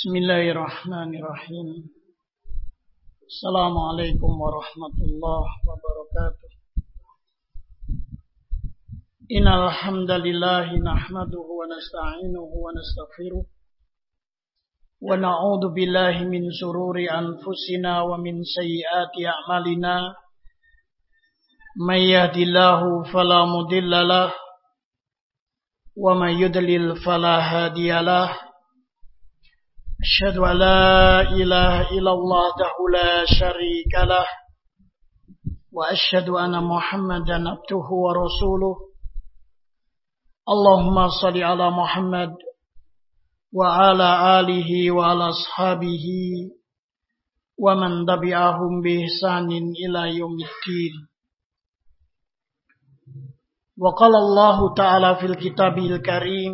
بسم الله الرحمن الرحيم السلام عليكم ورحمة الله وبركاته إن الحمد لله نحمده ونستعينه ونستغفره ونعوذ بالله من شرور أنفسنا ومن سيئات أعمالنا من يهد الله فلا مضل له ومن يضلل فلا هادي له أشهد أن لا إله إلا الله لا شريك له وأشهد أن محمدا عبده ورسوله. اللهم صل على محمد وعلى آله وعلى أصحابه ومن تبعهم بإحسان إلى يوم الدين. وقال الله تعالى في الكتاب الكريم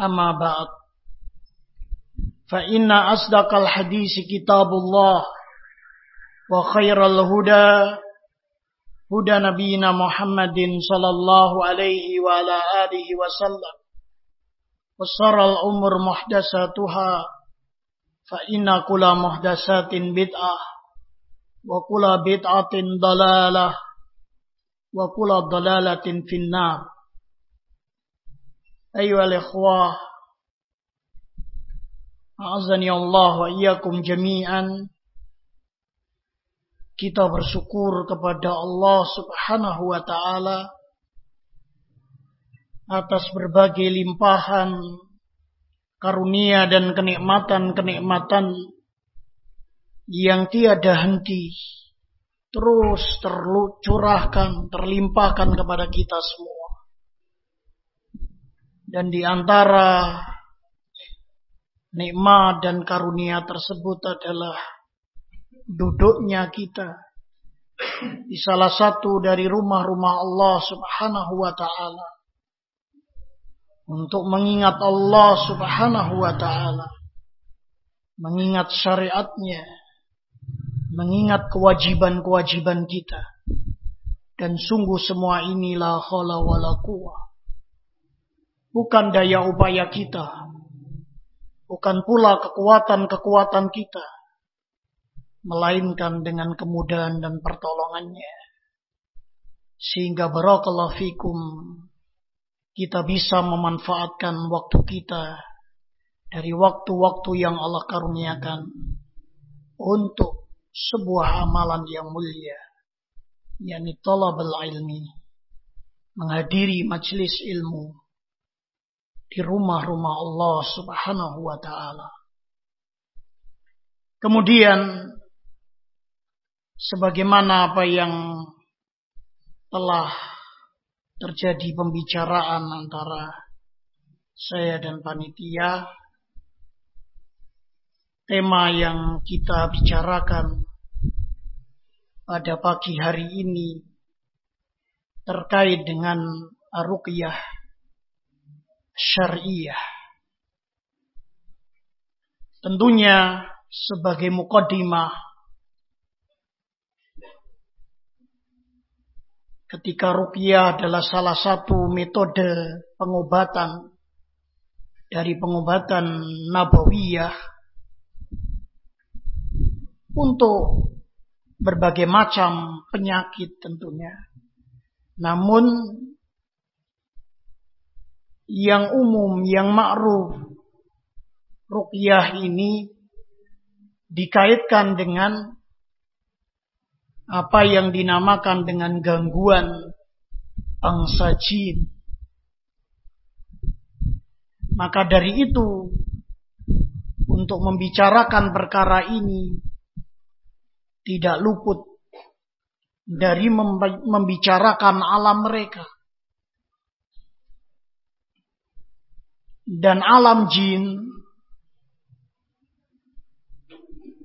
أما بعد فإن أصدق الحديث كتاب الله وخير الهدى هدى نبينا محمد صلى الله عليه وعلى آله وسلم وصار الأمر محدثاتها فإن كل محدثات بدعة وكل بدعة ضلالة وكل ضلالة في النار أيها الإخوة أعزني الله وإياكم جميعا kita bersyukur kepada Allah Subhanahu wa taala atas berbagai limpahan karunia dan kenikmatan-kenikmatan yang tiada henti terus tercurahkan, terlimpahkan kepada kita semua. Dan di antara nikmat dan karunia tersebut adalah duduknya kita di salah satu dari rumah-rumah Allah Subhanahu wa taala. Untuk mengingat Allah Subhanahu wa taala mengingat syariatnya mengingat kewajiban-kewajiban kita. Dan sungguh semua inilah khala wala bukan daya upaya kita. Bukan pula kekuatan-kekuatan kita. Melainkan dengan kemudahan dan pertolongannya. Sehingga barakallahu fikum kita bisa memanfaatkan waktu kita dari waktu-waktu yang Allah karuniakan untuk sebuah amalan yang mulia yakni talabul ilmi menghadiri majelis ilmu di rumah-rumah Allah Subhanahu wa taala. Kemudian sebagaimana apa yang telah terjadi pembicaraan antara saya dan panitia tema yang kita bicarakan pada pagi hari ini terkait dengan ruqyah syariah tentunya sebagai mukaddimah ketika rupiah adalah salah satu metode pengobatan dari pengobatan nabawiyah untuk berbagai macam penyakit tentunya. Namun yang umum, yang ma'ruf ruqyah ini dikaitkan dengan apa yang dinamakan dengan gangguan angsa jin. Maka dari itu, untuk membicarakan perkara ini, tidak luput dari membicarakan alam mereka. Dan alam jin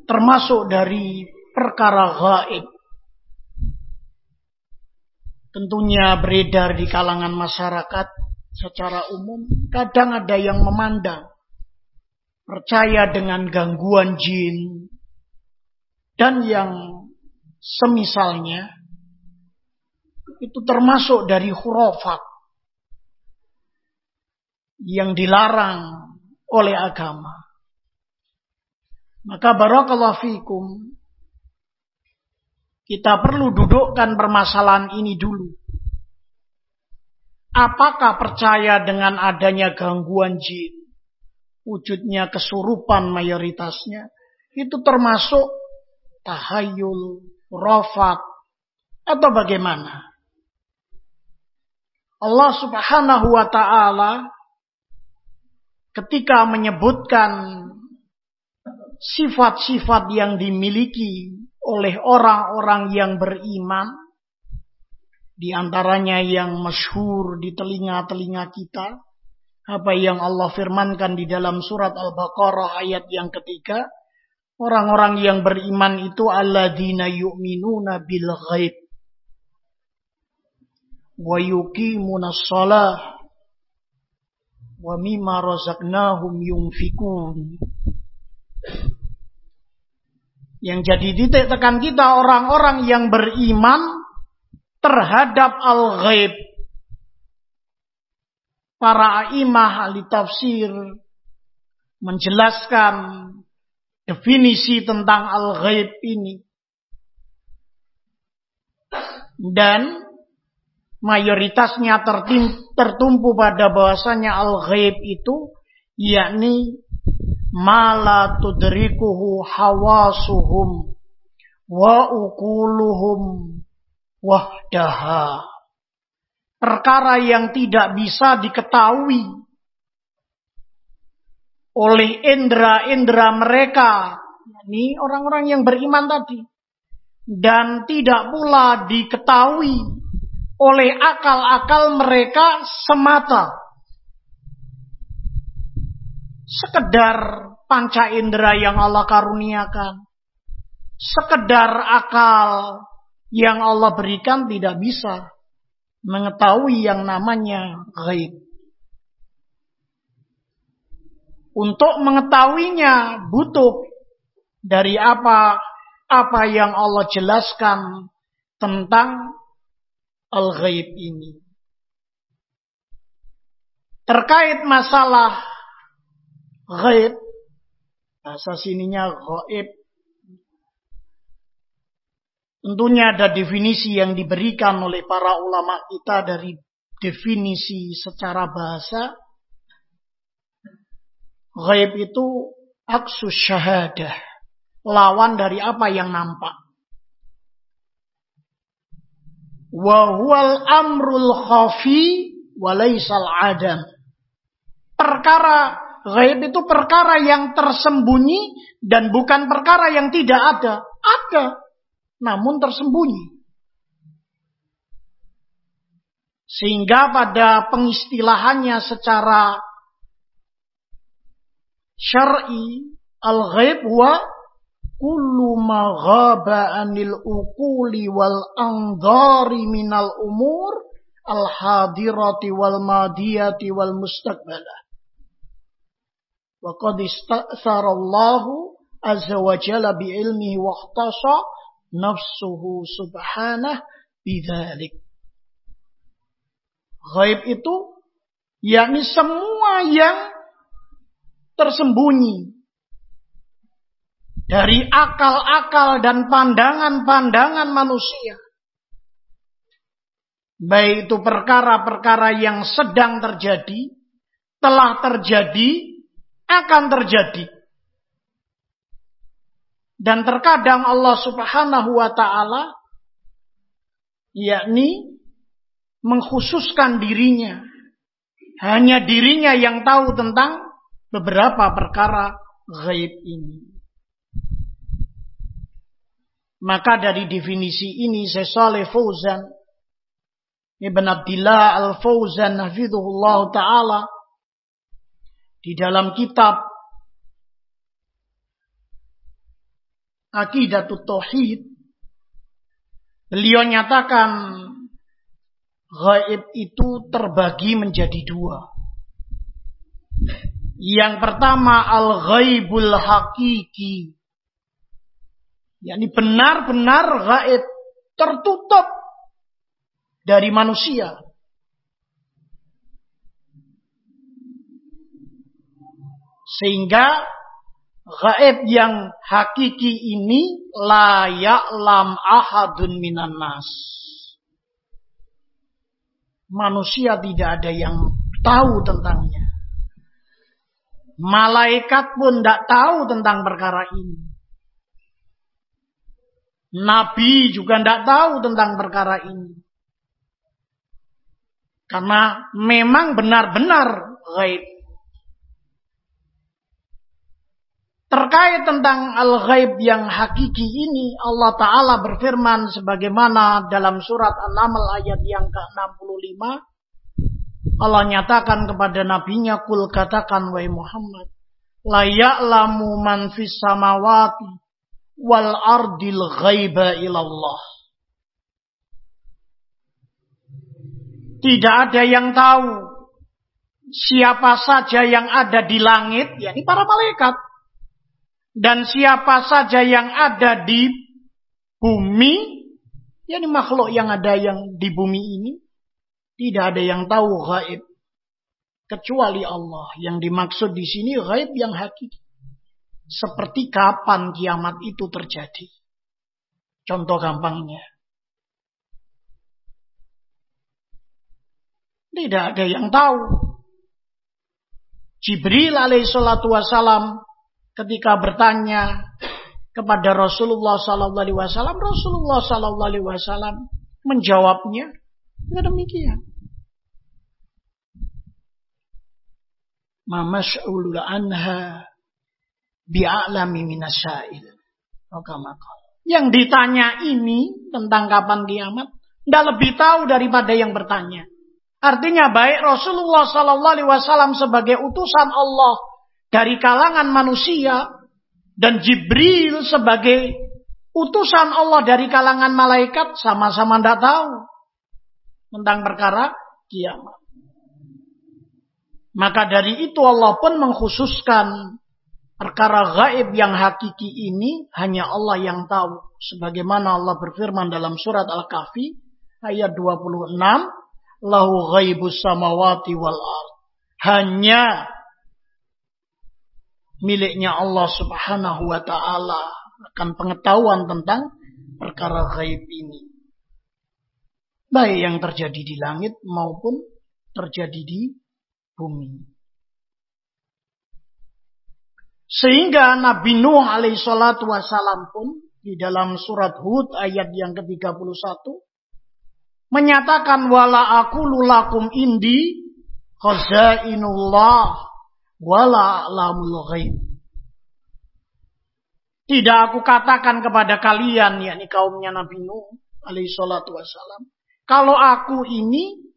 termasuk dari perkara gaib tentunya beredar di kalangan masyarakat secara umum. Kadang ada yang memandang, percaya dengan gangguan jin, dan yang semisalnya itu termasuk dari hurufat yang dilarang oleh agama. Maka barakallahu fikum kita perlu dudukkan permasalahan ini dulu. Apakah percaya dengan adanya gangguan jin? Wujudnya kesurupan mayoritasnya. Itu termasuk tahayul, rofat, atau bagaimana? Allah subhanahu wa ta'ala ketika menyebutkan sifat-sifat yang dimiliki oleh orang-orang yang beriman, di antaranya yang masyhur di telinga-telinga kita, apa yang Allah firmankan di dalam surat Al-Baqarah ayat yang ketiga, orang-orang yang beriman itu alladzina yu'minuna bil ghaib wa yuqimuna shalah wa mimma razaqnahum yunfikun yang jadi titik tekan kita orang-orang yang beriman terhadap al-ghaib. Para imah ahli tafsir menjelaskan definisi tentang al-ghaib ini. Dan mayoritasnya tertumpu pada bahasanya al-ghaib itu yakni mala tudrikuhu hawasuhum wa ukuluhum wahdaha. Perkara yang tidak bisa diketahui oleh indera-indera mereka. Ini orang-orang yang beriman tadi. Dan tidak pula diketahui oleh akal-akal mereka semata sekedar panca indera yang Allah karuniakan, sekedar akal yang Allah berikan tidak bisa mengetahui yang namanya gaib. Untuk mengetahuinya butuh dari apa apa yang Allah jelaskan tentang al-ghaib ini. Terkait masalah Ghaib. Bahasa sininya ghaib. Tentunya ada definisi yang diberikan oleh para ulama kita dari definisi secara bahasa. Ghaib itu aksus syahadah. Lawan dari apa yang nampak. Wahual amrul khafi walaisal adam. Perkara Gaib itu perkara yang tersembunyi dan bukan perkara yang tidak ada. Ada, namun tersembunyi. Sehingga pada pengistilahannya secara syar'i al-ghaib wa kullu ma ghaba anil uquli wal anzari minal umur al hadirati wal madiyati wal mustaqbalah Wa qad ista'sarallahu azza wa jalla bi'ilmihi wa ikhtasa nafsuhu subhanah bidzalik. Ghaib itu yakni semua yang tersembunyi dari akal-akal dan pandangan-pandangan manusia. Baik itu perkara-perkara yang sedang terjadi, telah terjadi, akan terjadi. Dan terkadang Allah subhanahu wa ta'ala yakni mengkhususkan dirinya. Hanya dirinya yang tahu tentang beberapa perkara gaib ini. Maka dari definisi ini saya Saleh Fauzan. Ibn Abdillah Al-Fauzan Hafidhullah Ta'ala. Di dalam kitab Aqidatut Tauhid beliau nyatakan gaib itu terbagi menjadi dua. Yang pertama al-ghaibul hakiki yakni benar-benar gaib tertutup dari manusia. Sehingga gaib yang hakiki ini layak lam ahadun minan nas. Manusia tidak ada yang tahu tentangnya. Malaikat pun tidak tahu tentang perkara ini. Nabi juga tidak tahu tentang perkara ini. Karena memang benar-benar gaib. Terkait tentang al-ghaib yang hakiki ini, Allah Ta'ala berfirman sebagaimana dalam surat An-Naml ayat yang ke-65. Allah nyatakan kepada nabinya, Kul katakan, wahai Muhammad, La ya'lamu man fis samawati wal ardil ghaiba ilallah. Tidak ada yang tahu siapa saja yang ada di langit, yakni para malaikat. Dan siapa saja yang ada di bumi, yakni makhluk yang ada yang di bumi ini, tidak ada yang tahu gaib kecuali Allah. Yang dimaksud di sini gaib yang hakiki. Seperti kapan kiamat itu terjadi. Contoh gampangnya. Tidak ada yang tahu. Jibril alaihissalatu wassalam ketika bertanya kepada Rasulullah sallallahu alaihi wasallam, Rasulullah sallallahu alaihi wasallam menjawabnya tidak demikian. Ma mas'ulul anha bi'alami minasail. Yang ditanya ini tentang kapan kiamat, tidak lebih tahu daripada yang bertanya. Artinya baik Rasulullah Sallallahu Alaihi Wasallam sebagai utusan Allah dari kalangan manusia dan Jibril sebagai utusan Allah dari kalangan malaikat sama-sama tidak tahu tentang perkara kiamat. Maka dari itu Allah pun mengkhususkan Perkara gaib yang hakiki ini hanya Allah yang tahu. Sebagaimana Allah berfirman dalam surat Al-Kahfi ayat 26. Lahu ghaibus samawati wal ard. Hanya miliknya Allah subhanahu wa ta'ala akan pengetahuan tentang perkara gaib ini. Baik yang terjadi di langit maupun terjadi di bumi. Sehingga Nabi Nuh alaihi salatu wasalam pun di dalam surat Hud ayat yang ke-31 menyatakan wala aku lulakum indi khazainullah wala lamul ghaib. Tidak aku katakan kepada kalian yakni kaumnya Nabi Nuh alaihi salatu wasalam kalau aku ini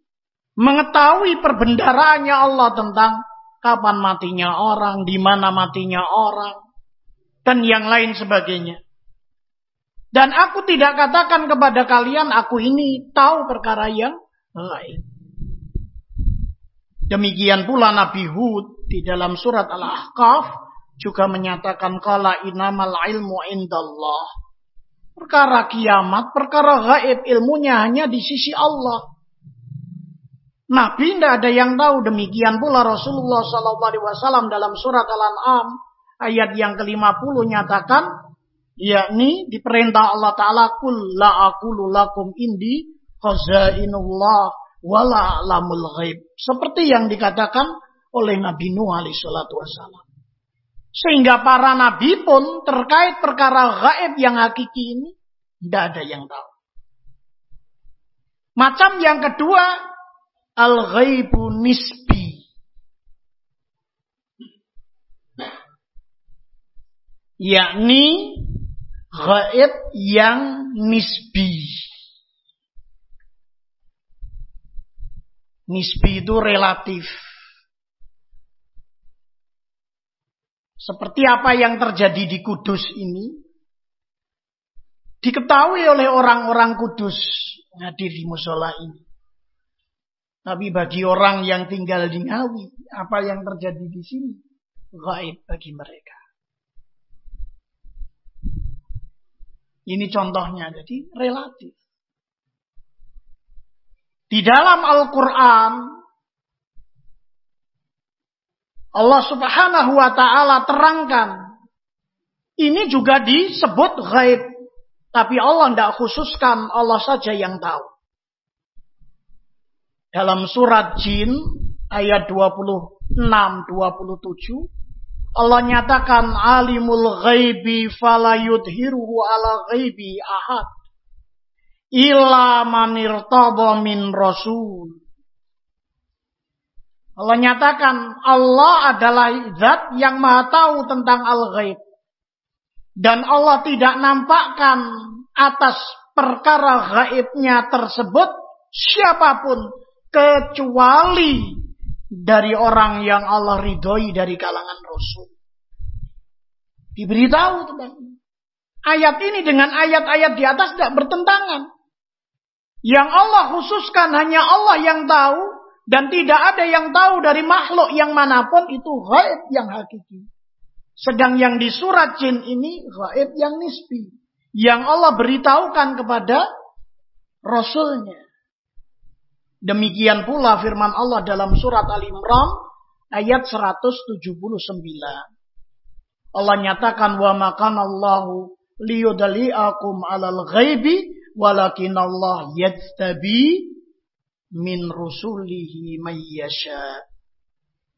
mengetahui perbendaraannya Allah tentang kapan matinya orang, di mana matinya orang, dan yang lain sebagainya. Dan aku tidak katakan kepada kalian, aku ini tahu perkara yang lain. Demikian pula Nabi Hud di dalam surat Al-Ahqaf juga menyatakan kala inamal ilmu indallah. Perkara kiamat, perkara gaib ilmunya hanya di sisi Allah. Nabi tidak ada yang tahu demikian pula Rasulullah SAW dalam surat Al-An'am ayat yang ke-50 nyatakan yakni diperintah Allah Taala kul la aqulu lakum indi khazainullah wala lamul ghaib seperti yang dikatakan oleh Nabi Nuh alaihi. Sehingga para nabi pun terkait perkara gaib yang hakiki ini tidak ada yang tahu. Macam yang kedua, al-ghaibu nisbi. Yakni gaib yang nisbi. Nisbi itu relatif. Seperti apa yang terjadi di Kudus ini, diketahui oleh orang-orang Kudus hadir di musola ini. Tapi bagi orang yang tinggal di Ngawi, apa yang terjadi di sini gaib bagi mereka. Ini contohnya, jadi relatif. Di dalam Al-Quran, Allah subhanahu wa ta'ala terangkan. Ini juga disebut gaib. Tapi Allah tidak khususkan, Allah saja yang tahu. Dalam surat Jin, ayat 26-27, Allah nyatakan alimul ghaibi falayudhiruhu ala ghaibi ahad ila manirtadha min rasul. Allah nyatakan Allah adalah zat yang maha tahu tentang al-ghaib. Dan Allah tidak nampakkan atas perkara gaibnya tersebut siapa pun kecuali dari orang yang Allah ridhoi dari kalangan Rasul. Diberitahu teman. Ayat ini dengan ayat-ayat di atas tidak bertentangan. Yang Allah khususkan hanya Allah yang tahu dan tidak ada yang tahu dari makhluk yang mana pun itu gaib yang hakiki. Sedang yang di surat jin ini gaib yang nisbi. Yang Allah beritahukan kepada Rasulnya. Demikian pula firman Allah dalam surat Al-Imran ayat 179. Allah nyatakan wa makanallahu liyudali'akum alal ghaibi walakin Allah yajtabi min rusulihi mayyasha.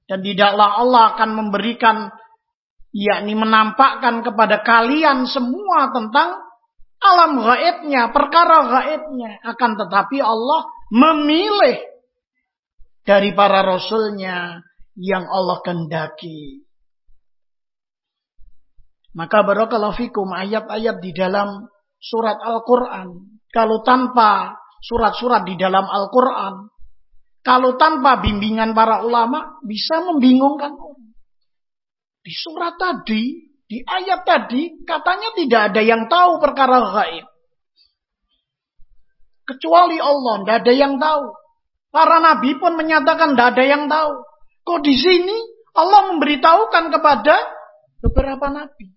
Dan tidaklah Allah akan memberikan yakni menampakkan kepada kalian semua tentang alam gaibnya, perkara gaibnya. Akan tetapi Allah memilih dari para rasulnya yang Allah kendaki. Maka barakallahu fikum ayat-ayat di dalam surat Al-Quran kalau tanpa surat-surat di dalam Al-Quran, kalau tanpa bimbingan para ulama, bisa membingungkan orang. Di surat tadi, di ayat tadi, katanya tidak ada yang tahu perkara gaib. Kecuali Allah, tidak ada yang tahu. Para nabi pun menyatakan tidak ada yang tahu. Kok di sini Allah memberitahukan kepada beberapa nabi.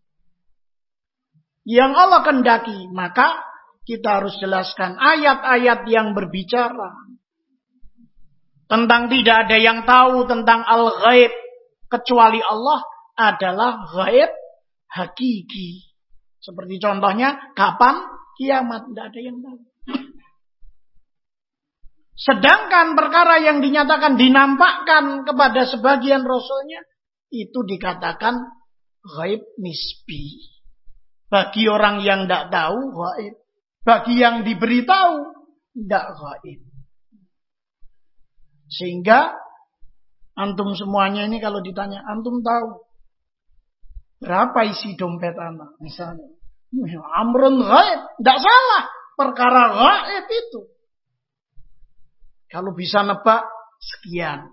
Yang Allah kendaki, maka kita harus jelaskan ayat-ayat yang berbicara tentang tidak ada yang tahu tentang al-ghaib kecuali Allah adalah ghaib hakiki. Seperti contohnya kapan kiamat tidak ada yang tahu. Sedangkan perkara yang dinyatakan dinampakkan kepada sebagian rasulnya itu dikatakan ghaib nisbi. Bagi orang yang tidak tahu ghaib. Bagi yang diberitahu, tidak gaib. Sehingga antum semuanya ini kalau ditanya, antum tahu berapa isi dompet anak misalnya. Amrun gaib, tidak salah. Perkara gaib itu. Kalau bisa nebak, sekian.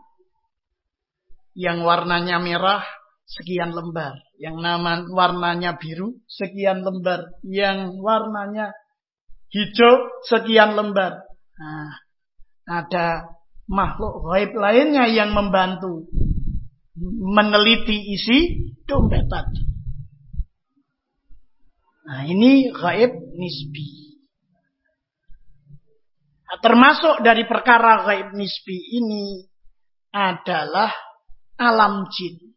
Yang warnanya merah, sekian lembar. Yang nama warnanya biru, sekian lembar. Yang warnanya hijau sekian lembar. Nah, ada makhluk gaib lainnya yang membantu meneliti isi dompet tadi. Nah, ini gaib nisbi. Termasuk dari perkara gaib nisbi ini adalah alam jin.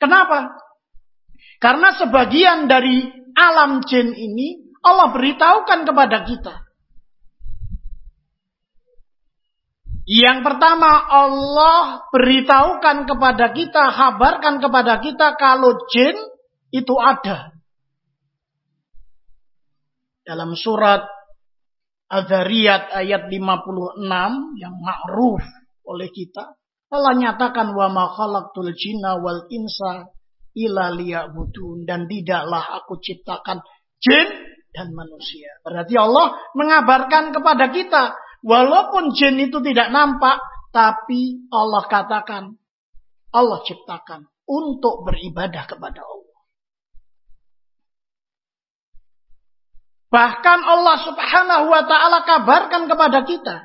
Kenapa? Karena sebagian dari alam jin ini Allah beritahukan kepada kita. Yang pertama Allah beritahukan kepada kita, kabarkan kepada kita kalau jin itu ada. Dalam surat Az-Zariyat ayat 56 yang ma'ruf oleh kita. Allah nyatakan wa ma khalaqtul jinna wal insa illa liya'budun dan tidaklah aku ciptakan jin dan manusia. Berarti Allah mengabarkan kepada kita walaupun jin itu tidak nampak tapi Allah katakan Allah ciptakan untuk beribadah kepada Allah. Bahkan Allah subhanahu wa ta'ala kabarkan kepada kita.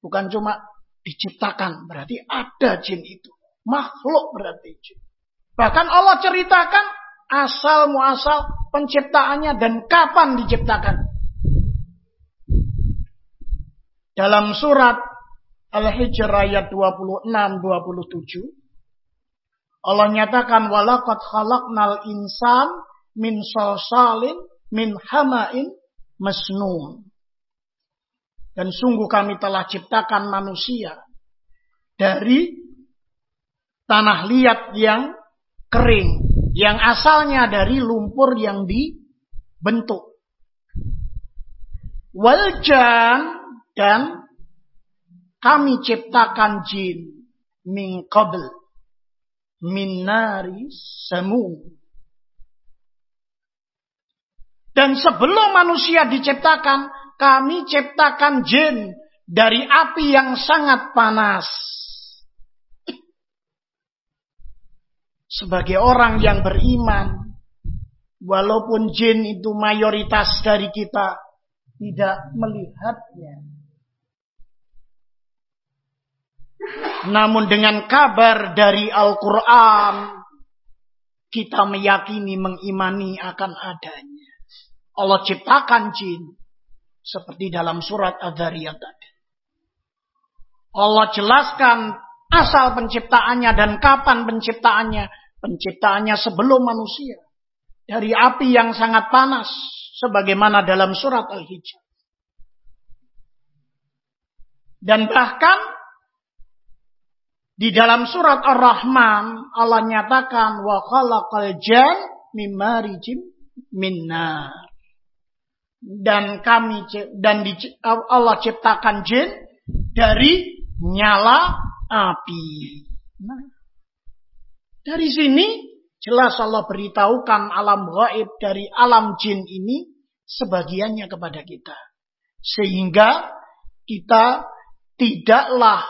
Bukan cuma diciptakan, berarti ada jin itu. Makhluk berarti jin. Bahkan Allah ceritakan asal muasal penciptaannya dan kapan diciptakan. Dalam surat Al-Hijr ayat 26 27 Allah nyatakan walaqad khalaqnal insan min salsalin min hamain masnun. Dan sungguh kami telah ciptakan manusia dari tanah liat yang kering, yang asalnya dari lumpur yang dibentuk. Waljan dan kami ciptakan jin min qabl min nari semu dan sebelum manusia diciptakan, kami ciptakan jin dari api yang sangat panas. Sebagai orang yang beriman, walaupun jin itu mayoritas dari kita tidak melihatnya. Namun dengan kabar dari Al-Quran, kita meyakini, mengimani akan adanya. Allah ciptakan jin. Seperti dalam surat Ad-Dariyat tadi. Allah jelaskan asal penciptaannya dan kapan penciptaannya. Penciptaannya sebelum manusia. Dari api yang sangat panas. Sebagaimana dalam surat Al-Hijr. Dan bahkan di dalam surat Ar-Rahman Allah nyatakan wa khalaqal jan mimarijim minnar dan kami dan di, Allah ciptakan jin dari nyala api. Nah, dari sini jelas Allah beritahukan alam gaib dari alam jin ini sebagiannya kepada kita. Sehingga kita tidaklah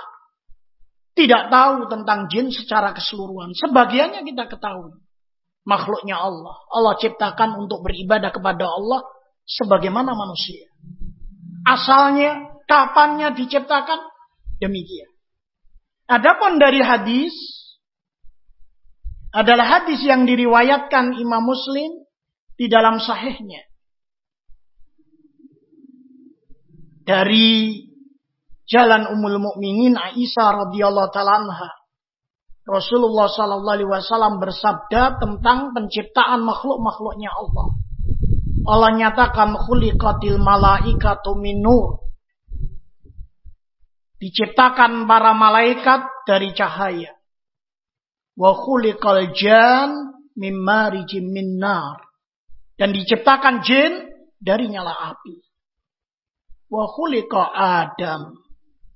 tidak tahu tentang jin secara keseluruhan. Sebagiannya kita ketahui. Makhluknya Allah. Allah ciptakan untuk beribadah kepada Allah sebagaimana manusia. Asalnya, kapannya diciptakan, demikian. Adapun dari hadis, adalah hadis yang diriwayatkan Imam Muslim di dalam sahihnya. Dari jalan Ummul Mukminin Aisyah radhiyallahu taala anha. Rasulullah wasallam bersabda tentang penciptaan makhluk-makhluknya Allah. Allah nyatakan khuliqatil malaikatu min nur. Diciptakan para malaikat dari cahaya. Wa khuliqal jan min nar. Dan diciptakan jin dari nyala api. Wa khuliqa Adam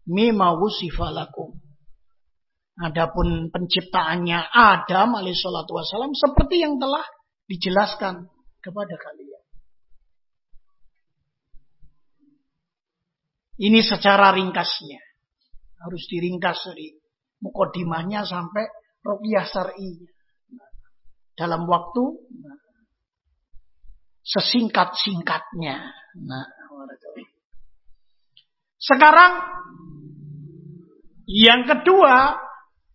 mimma wusifalakum. Adapun penciptaannya Adam alaihissalatu wassalam seperti yang telah dijelaskan kepada kalian. Ini secara ringkasnya. Harus diringkas dari mukodimahnya sampai rupiah syar'i. Dalam waktu sesingkat-singkatnya. Nah, sekarang yang kedua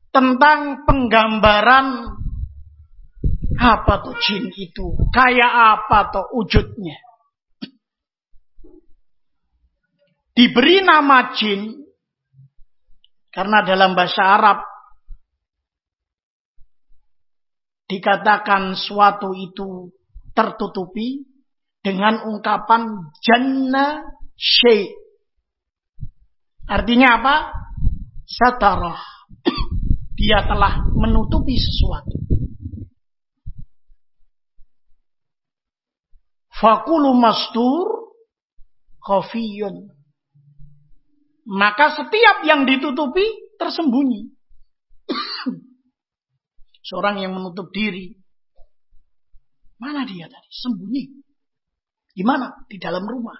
tentang penggambaran apa tuh jin itu, kayak apa tuh wujudnya. Diberi nama jin karena dalam bahasa Arab dikatakan suatu itu tertutupi dengan ungkapan janna syai Artinya apa? Satarah. Dia telah menutupi sesuatu. Fakulu mastur khafiyun. Maka setiap yang ditutupi tersembunyi. Seorang yang menutup diri. Mana dia tadi? Sembunyi. Di mana? Di dalam rumah.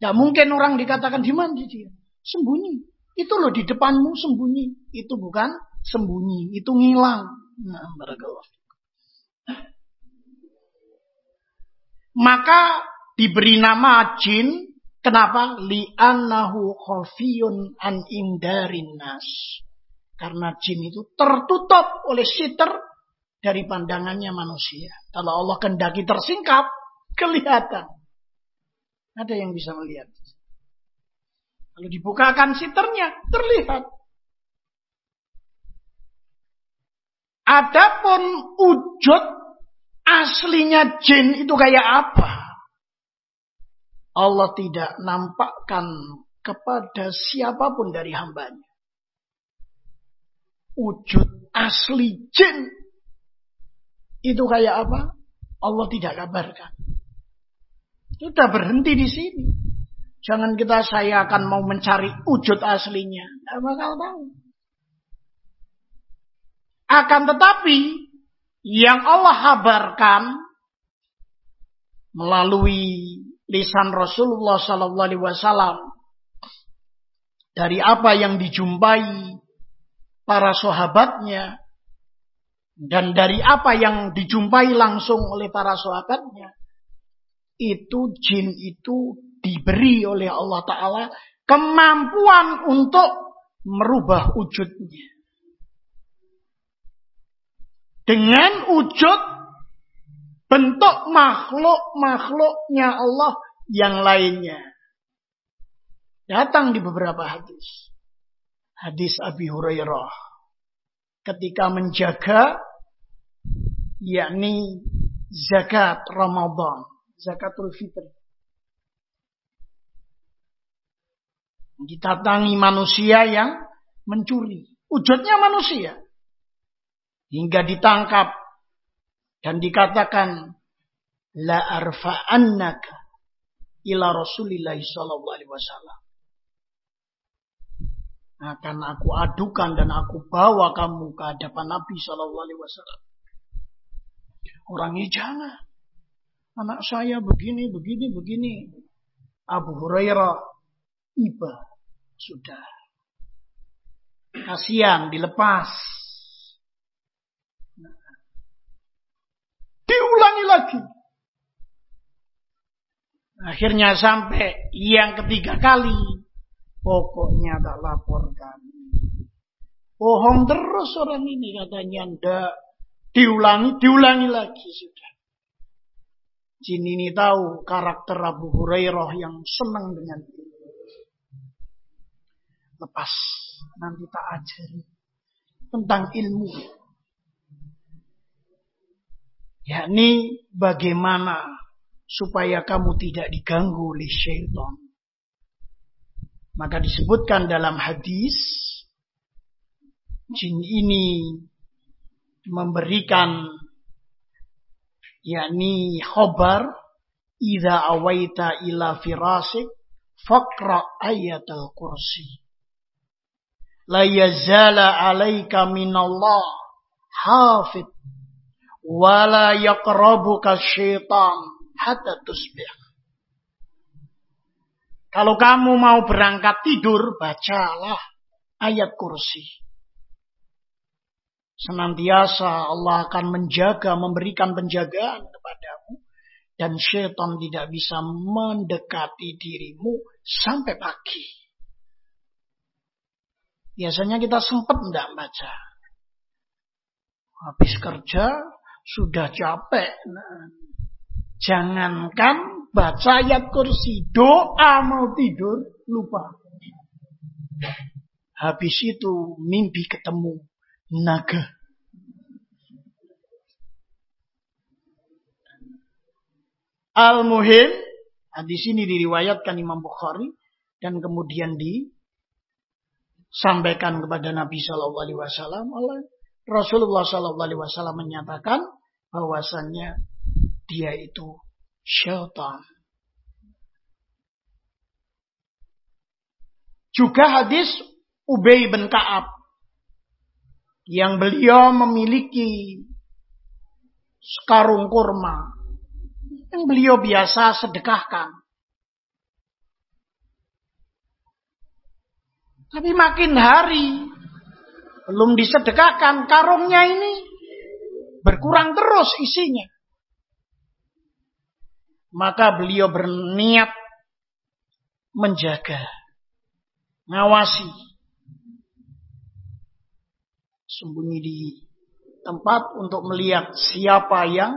Tidak mungkin orang dikatakan di mana dia. Sembunyi. Itu loh di depanmu sembunyi. Itu bukan sembunyi. Itu ngilang. Nah, Maka diberi nama jin. Kenapa? Li'annahu khafiyun an indarin nas. Karena jin itu tertutup oleh sitter dari pandangannya manusia. Kalau Allah kendaki tersingkap, kelihatan. Ada yang bisa melihat. Kalau dibukakan siternya, terlihat. Adapun wujud aslinya jin itu kayak apa? Allah tidak nampakkan kepada siapa pun dari hambanya. Wujud asli jin itu kayak apa? Allah tidak kabarkan. Sudah berhenti di sini. Jangan kita saya akan mau mencari wujud aslinya. Tidak bakal tahu. Akan tetapi yang Allah habarkan melalui lisan Rasulullah Sallallahu Alaihi Wasallam dari apa yang dijumpai para sahabatnya dan dari apa yang dijumpai langsung oleh para sahabatnya itu jin itu diberi oleh Allah Ta'ala kemampuan untuk merubah wujudnya. Dengan wujud bentuk makhluk-makhluknya Allah yang lainnya. Datang di beberapa hadis. Hadis Abi Hurairah. Ketika menjaga yakni zakat Ramadan zakatul fitr. Ditatangi manusia yang mencuri. Wujudnya manusia. Hingga ditangkap. Dan dikatakan. La arfa'annaka ila Rasulillah sallallahu alaihi wasallam. Akan aku adukan dan aku bawa kamu ke hadapan Nabi sallallahu alaihi wasallam. Orangnya jangan. Anak saya begini, begini, begini. Abu Hurairah iba sudah. Kasihan dilepas. Diulangi lagi. Akhirnya sampai yang ketiga kali. Pokoknya tak laporkan. Bohong terus orang ini katanya. Ndak. Diulangi, diulangi lagi sudah. Jin ini tahu karakter Abu Hurairah yang senang dengan ini. Lepas nanti tak ajari tentang ilmu. Yakni bagaimana supaya kamu tidak diganggu oleh syaitan. Maka disebutkan dalam hadis jin ini memberikan yakni khobar idza awaita ila firasik ayat al-kursi la yazala alaika minallah hafid wala yaqrabuka syaitan hatta tusbih kalau kamu mau berangkat tidur bacalah ayat kursi Senantiasa Allah akan menjaga, memberikan penjagaan kepadamu. Dan syaitan tidak bisa mendekati dirimu sampai pagi. Biasanya kita sempat tidak baca. Habis kerja, sudah capek. Nah, jangankan baca ayat kursi, doa mau tidur, lupa. Habis itu mimpi ketemu naga. Al-Muhim, di sini diriwayatkan Imam Bukhari, dan kemudian disampaikan kepada Nabi Shallallahu Alaihi Wasallam oleh Rasulullah Shallallahu Alaihi Wasallam menyatakan bahwasannya dia itu syaitan. Juga hadis Ubay bin Ka'ab yang beliau memiliki sekarung kurma yang beliau biasa sedekahkan. Tapi makin hari belum disedekahkan karungnya ini berkurang terus isinya. Maka beliau berniat menjaga, ngawasi, sembunyi di tempat untuk melihat siapa yang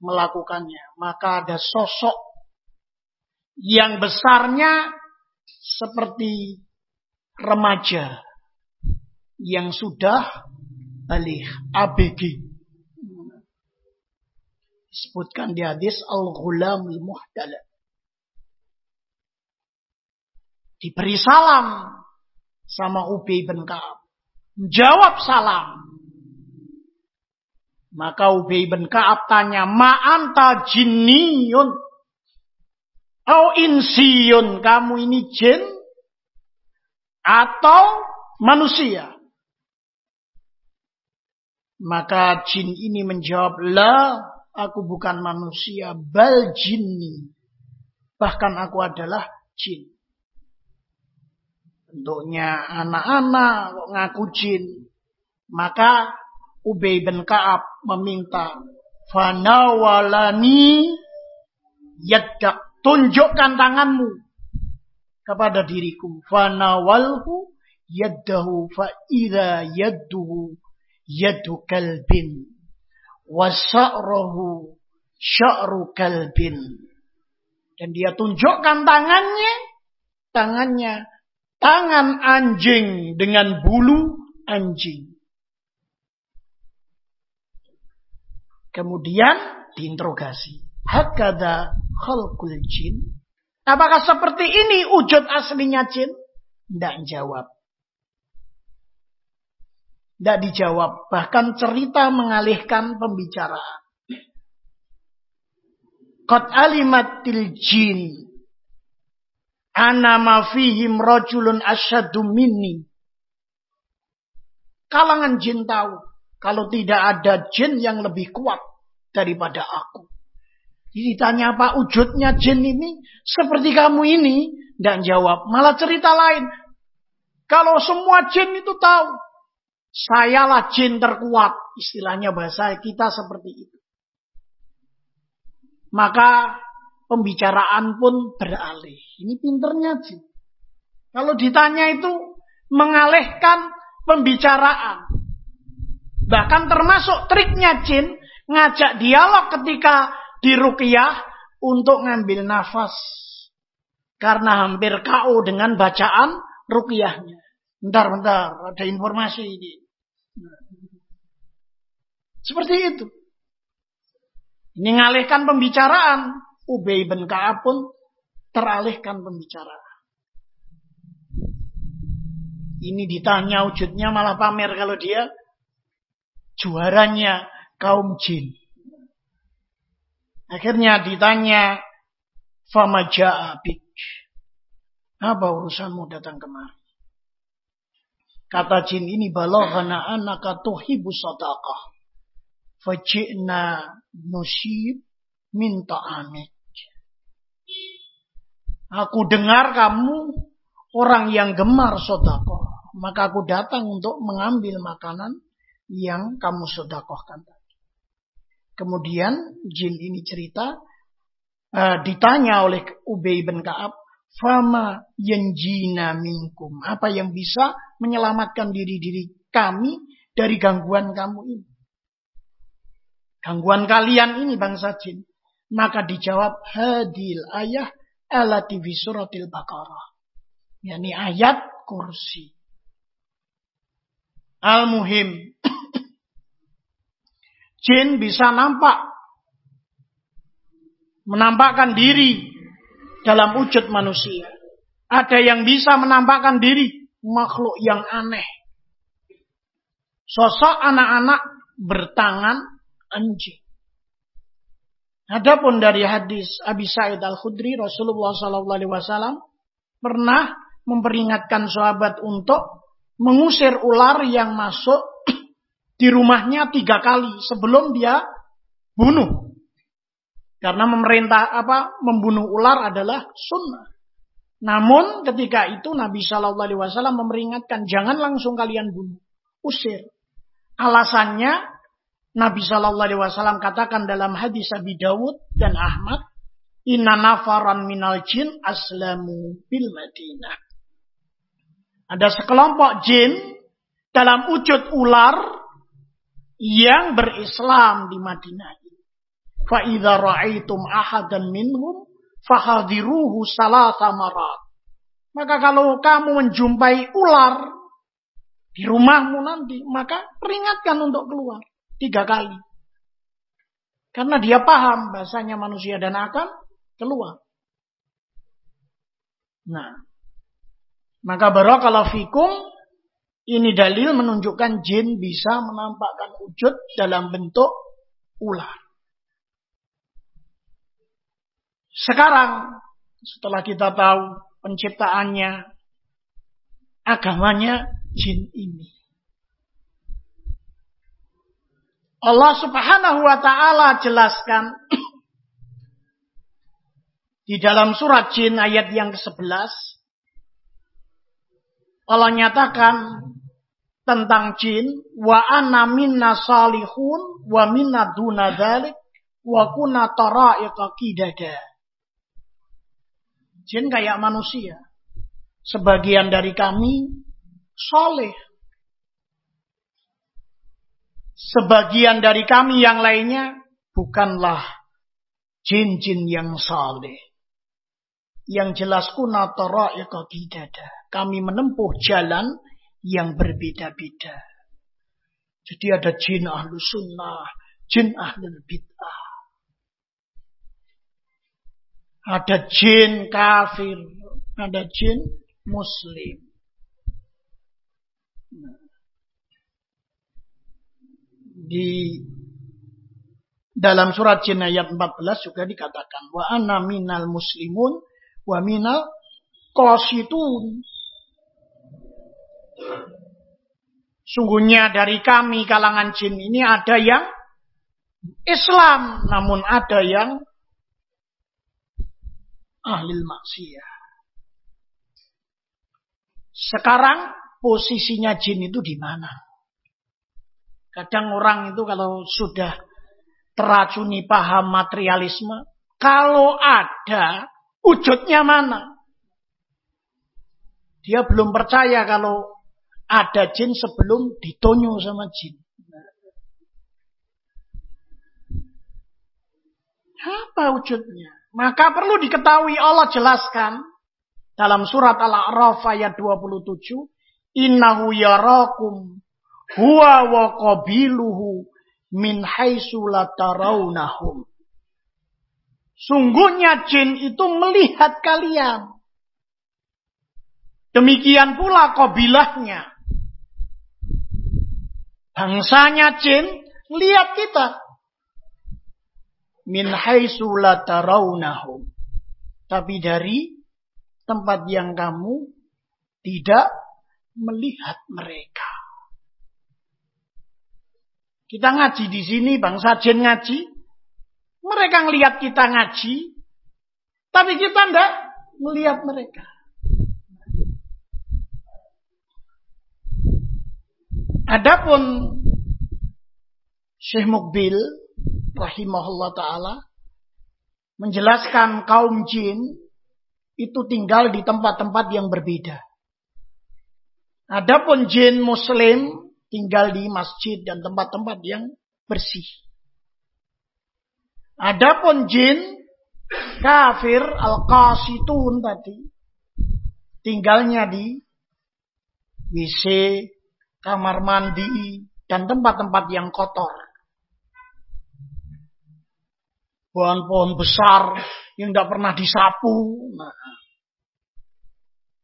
melakukannya. Maka ada sosok yang besarnya seperti remaja yang sudah balik ABG. Disebutkan di hadis Al-Ghulam Al-Muhdala. Diberi salam sama Ubay bin Ka'ab. Jawab salam. Maka Ubay bin Ka'ab tanya, "Ma'anta jinniyun?" Au insiyun, kamu ini jin atau manusia? Maka jin ini menjawab, "La, aku bukan manusia, bal jinni." Bahkan aku adalah jin. Bentuknya anak-anak, ngaku jin. Maka Ubay bin Ka'ab meminta, "Fanawalani yaddak." Tunjukkan tanganmu kepada diriku. Fanawalhu yaddahu fa idza yadduhu yadu kalbin wa sya'ruhu sya'ru kalbin. Dan dia tunjukkan tangannya, tangannya tangan anjing dengan bulu anjing. Kemudian diinterogasi. Hakada khalqul jin. Apakah seperti ini wujud aslinya jin? Tidak jawab. Tidak dijawab. Bahkan cerita mengalihkan pembicaraan. Qad alimatil jin. Ana ma fihim rajulun asyadu minni. Kalangan jin tahu kalau tidak ada jin yang lebih kuat daripada aku. Ditanya apa wujudnya jin ini seperti kamu ini. Dan jawab. Malah cerita lain. Kalau semua jin itu tahu. Sayalah jin terkuat. Istilahnya bahasa kita seperti itu. Maka pembicaraan pun beralih. Ini pinternya jin. Kalau ditanya itu mengalihkan pembicaraan. Bahkan termasuk triknya jin ngajak dialog ketika di ruqyah untuk ngambil nafas. Karena hampir KO dengan bacaan ruqyahnya. Bentar, bentar, ada informasi ini. Seperti itu. Ini ngalihkan pembicaraan. Ubay bin Ka'ab pun teralihkan pembicaraan. Ini ditanya wujudnya malah pamer kalau dia juaranya kaum jin. Akhirnya ditanya, Fama ja'abik. Apa urusanmu datang kemari? Kata jin ini, Balaghana anaka tuhibu sadaqah. Faji'na nusib minta amit. Aku dengar kamu orang yang gemar sodakoh. Maka aku datang untuk mengambil makanan yang kamu sodakohkan tadi. Kemudian jin ini cerita, uh, ditanya oleh Ubay bin Kaab, Fama yenjina minkum. Apa yang bisa menyelamatkan diri-diri kami dari gangguan kamu ini? Gangguan kalian ini bangsa jin. Maka dijawab hadil ayah ala TV suratil Baqarah. Yani ayat kursi. Al-Muhim. Jin bisa nampak. Menampakkan diri dalam wujud manusia. Ada yang bisa menampakkan diri makhluk yang aneh. Sosok anak-anak bertangan anjing. Adapun dari hadis Abi Sa'id Al-Khudri Rasulullah sallallahu alaihi wasallam pernah memperingatkan sahabat untuk mengusir ular yang masuk di rumahnya tiga kali sebelum dia bunuh. Karena memerintah apa membunuh ular adalah sunnah. Namun ketika itu Nabi Shallallahu Alaihi Wasallam memperingatkan jangan langsung kalian bunuh, usir. Alasannya Nabi Shallallahu Alaihi Wasallam katakan dalam hadis Abi Dawud dan Ahmad, Inna nafaran minal jin aslamu bil Madinah. Ada sekelompok jin dalam wujud ular yang berislam di Madinah. Fa idza ra'aitum ahadan minhum fahadiruhu marat. Maka kalau kamu menjumpai ular di rumahmu nanti, maka peringatkan untuk keluar. Tiga kali. Karena dia paham bahasanya manusia dan akan keluar. Nah, maka barakallahu fikum ini dalil menunjukkan jin bisa menampakkan wujud dalam bentuk ular. Sekarang setelah kita tahu penciptaannya, agamanya jin ini. Allah Subhanahu wa taala jelaskan di dalam surat Jin ayat yang ke-11 Allah nyatakan tentang jin wa ana minna salihun wa minna duna dzalik wa kunna tara'iqa qidada. Jin kayak manusia. Sebagian dari kami soleh, Sebagian dari kami yang lainnya bukanlah jin-jin yang saleh. Yang jelas kuna bidada. Kami menempuh jalan yang berbeda-beda. Jadi ada jin ahlu sunnah, jin ahlu bid'ah. Ada jin kafir, ada jin muslim. Di dalam surat Jin ayat 14 juga dikatakan wa ana minal muslimun wa minal qasitun. Sungguhnya dari kami kalangan jin ini ada yang Islam, namun ada yang ahli maksiat. Sekarang posisinya jin itu di mana? Kadang orang itu kalau sudah teracuni paham materialisme, kalau ada wujudnya mana? Dia belum percaya kalau ada jin sebelum ditonyo sama jin. Apa wujudnya? Maka perlu diketahui Allah jelaskan dalam surat Al-A'raf ayat 27, "Innahu yarakum Huwa wa qabiluhu min haitsu la tarawnahum. Sungguhnya jin itu melihat kalian. Demikian pula kabilahnya. Bangsanya jin lihat kita. Min haitsu la tarawnahum. Tapi dari tempat yang kamu tidak melihat mereka. Kita ngaji di sini, bangsa jin ngaji. Mereka ngelihat kita ngaji. Tapi kita enggak melihat mereka. Adapun Syekh Mukbil rahimahullah taala menjelaskan kaum jin itu tinggal di tempat-tempat yang berbeda. Adapun jin muslim tinggal di masjid dan tempat-tempat yang bersih. Adapun jin kafir al-qasitun tadi tinggalnya di WC, kamar mandi dan tempat-tempat yang kotor. Pohon-pohon besar yang tidak pernah disapu. Nah,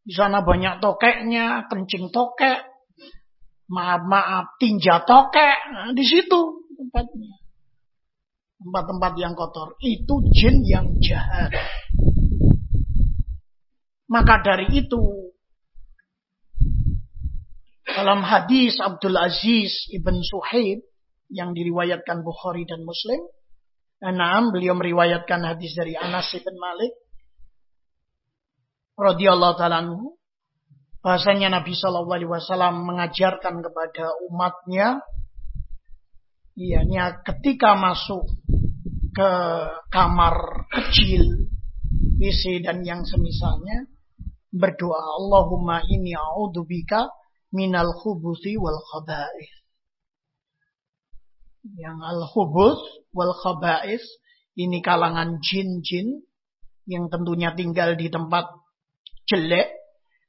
Di sana banyak tokeknya, kencing tokek, maaf-maaf, tinja tokek. Nah, di situ tempatnya. Tempat-tempat yang kotor. Itu jin yang jahat. Maka dari itu, dalam hadis Abdul Aziz Ibn Suhaib yang diriwayatkan Bukhari dan Muslim, enam beliau meriwayatkan hadis dari Anas bin Malik radhiyallahu taala bahasanya Nabi Shallallahu alaihi wasallam mengajarkan kepada umatnya iya ketika masuk ke kamar kecil WC dan yang semisalnya berdoa Allahumma inni a'udzubika minal khubuthi wal khaba'ith yang al khubuth wal khaba'ith ini kalangan jin-jin yang tentunya tinggal di tempat jelek,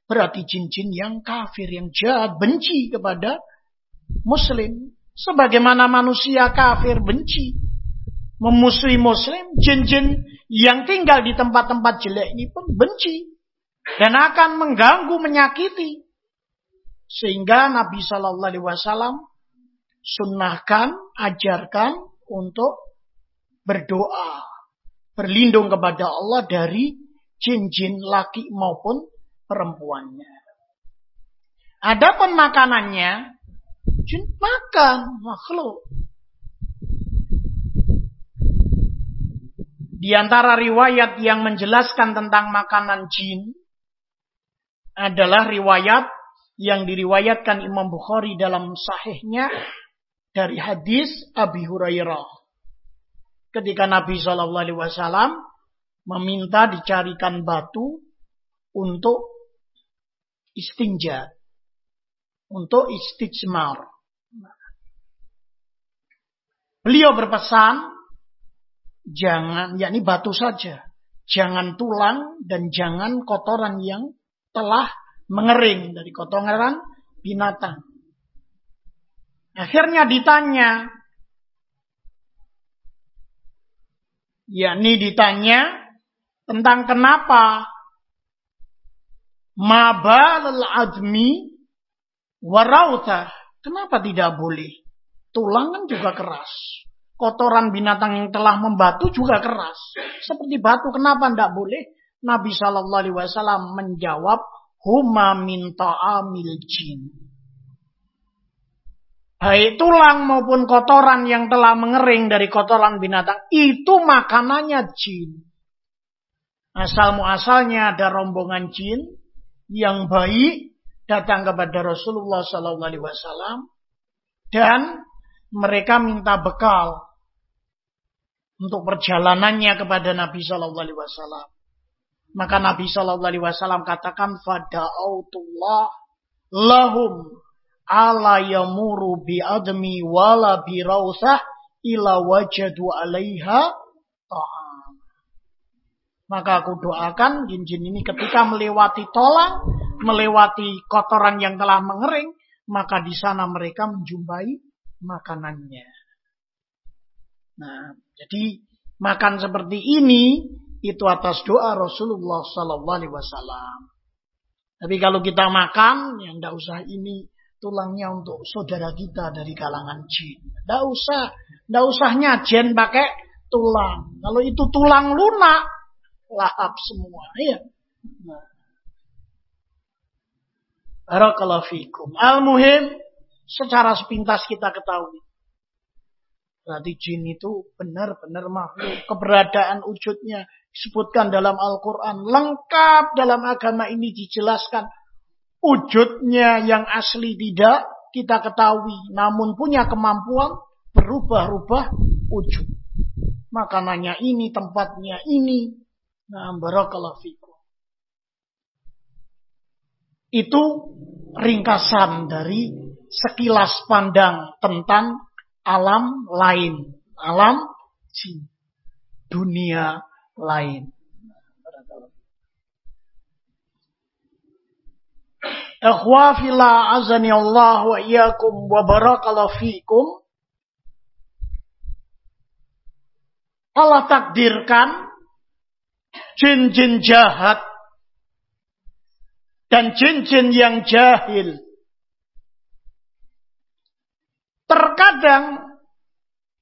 berarti jin-jin yang kafir, yang jahat, benci kepada muslim. Sebagaimana manusia kafir benci, memusuhi muslim, jin-jin yang tinggal di tempat-tempat jelek ini pun benci. Dan akan mengganggu, menyakiti. Sehingga Nabi Shallallahu Alaihi Wasallam sunnahkan, ajarkan untuk berdoa, berlindung kepada Allah dari jin-jin laki maupun perempuannya. Adapun makanannya, jin makan makhluk. Di antara riwayat yang menjelaskan tentang makanan jin adalah riwayat yang diriwayatkan Imam Bukhari dalam sahihnya dari hadis Abi Hurairah. Ketika Nabi Shallallahu Alaihi Wasallam meminta dicarikan batu untuk istinja, untuk istijmar. Beliau berpesan, jangan, yakni batu saja. Jangan tulang dan jangan kotoran yang telah mengering dari kotoran binatang. Akhirnya ditanya, yakni ditanya tentang kenapa mabal admi warauta. Kenapa tidak boleh? Tulang kan juga keras. Kotoran binatang yang telah membatu juga keras. Seperti batu, kenapa tidak boleh? Nabi Shallallahu Alaihi Wasallam menjawab, huma min ta'amil jin. Baik tulang maupun kotoran yang telah mengering dari kotoran binatang, itu makanannya jin. Asal muasalnya ada rombongan jin yang baik datang kepada Rasulullah Wasallam dan mereka minta bekal untuk perjalanannya kepada Nabi Wasallam. Maka Nabi Sallallahu Alaihi Wasallam katakan fadautullah lahum ala yamuru bi admi wala bi rausah ila wajadu alaiha ta'am. Maka aku doakan jin-jin ini ketika melewati tolang, melewati kotoran yang telah mengering, maka di sana mereka menjumpai makanannya. Nah, jadi makan seperti ini itu atas doa Rasulullah Sallallahu Alaihi Wasallam. Tapi kalau kita makan, yang tidak usah ini tulangnya untuk saudara kita dari kalangan jin. Tidak usah, tidak usahnya nyajen pakai tulang. Kalau itu tulang lunak, lahap semua. Ya. Barakallahu fikum. Al-muhim, secara sepintas kita ketahui. Berarti jin itu benar-benar makhluk. Keberadaan wujudnya disebutkan dalam Al-Quran. Lengkap dalam agama ini dijelaskan. Wujudnya yang asli tidak kita ketahui. Namun punya kemampuan berubah-ubah wujud. Makanannya ini, tempatnya ini, Nah, barakallahu fikum. Itu ringkasan dari sekilas pandang tentang alam lain. Alam. Dunia lain. Ikhwafillah azani Allah wa iyakum wa barakallahu fikum. Allah takdirkan jin-jin jahat dan jin-jin yang jahil. Terkadang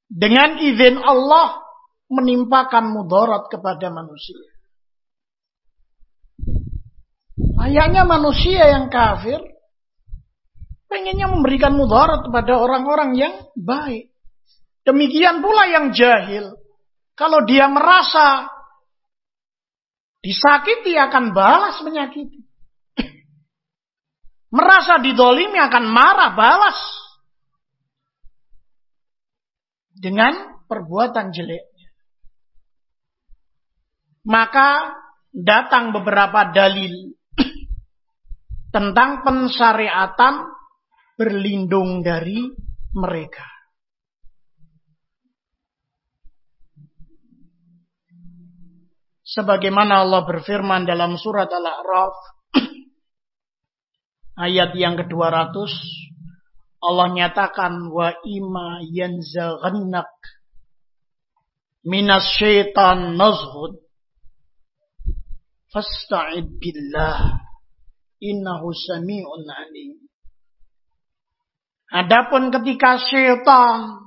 dengan izin Allah menimpakan mudarat kepada manusia. Layaknya manusia yang kafir pengennya memberikan mudarat kepada orang-orang yang baik. Demikian pula yang jahil. Kalau dia merasa disakiti akan balas menyakiti. Merasa didolimi akan marah balas dengan perbuatan jeleknya. Maka datang beberapa dalil tentang pensyariatan berlindung dari mereka. Sebagaimana Allah berfirman dalam surat Al-A'raf ayat yang ke-200 Allah nyatakan wa ima yanzaghannak minas syaitan nazhud fasta'id billah innahu sami'un alim. Adapun ketika syaitan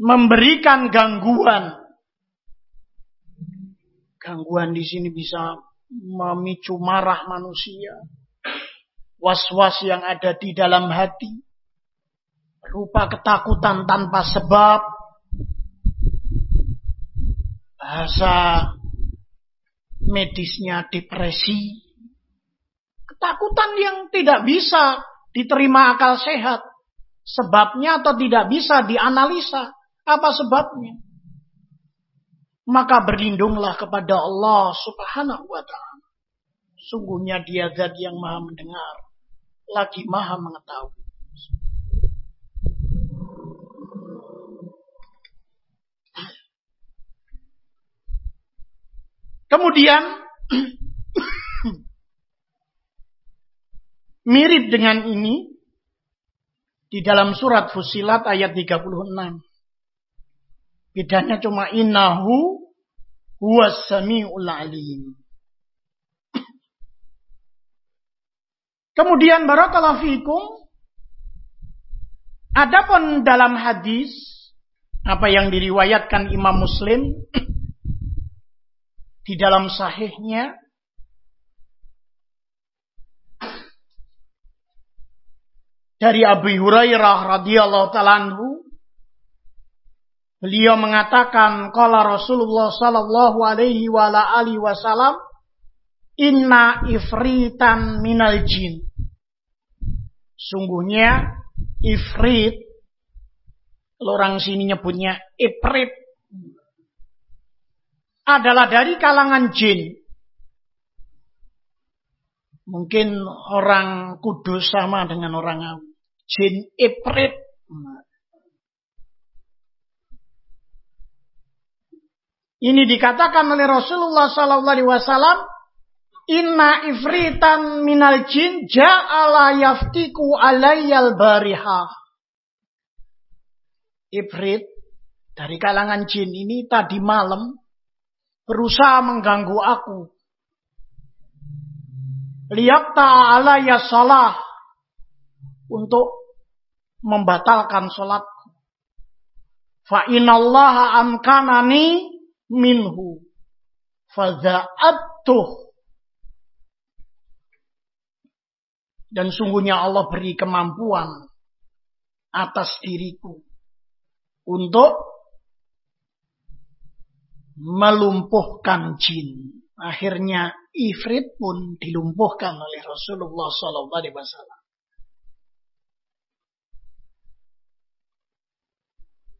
memberikan gangguan gangguan di sini bisa memicu marah manusia. Was-was yang ada di dalam hati, rupa ketakutan tanpa sebab, bahasa medisnya depresi, ketakutan yang tidak bisa diterima akal sehat, sebabnya atau tidak bisa dianalisa apa sebabnya. Maka berlindunglah kepada Allah subhanahu wa ta'ala. Sungguhnya dia zat yang maha mendengar lagi maha mengetahui. Kemudian mirip dengan ini di dalam surat Fusilat ayat 36. Bedanya cuma innahu huwas samiul alim. Kemudian barakallahu fikum adapun dalam hadis apa yang diriwayatkan Imam Muslim di dalam sahihnya dari Abu Hurairah radhiyallahu taala beliau mengatakan qala Rasulullah sallallahu alaihi wa alihi wasallam Inna ifritan minal jin. Sungguhnya ifrit, orang sini nyebutnya ifrit, adalah dari kalangan jin. Mungkin orang kudus sama dengan orang jin ifrit. Ini dikatakan oleh Rasulullah Sallallahu Alaihi Wasallam Inna ifritan minal jin ja'ala yaftiku alayyal bariha. Ifrit dari kalangan jin ini tadi malam berusaha mengganggu aku. Liyakta alayya salah untuk membatalkan sholatku. Fa inallaha amkanani minhu. Fadza'attuh Dan sungguhnya Allah beri kemampuan atas diriku untuk melumpuhkan jin. Akhirnya Ifrit pun dilumpuhkan oleh Rasulullah SAW.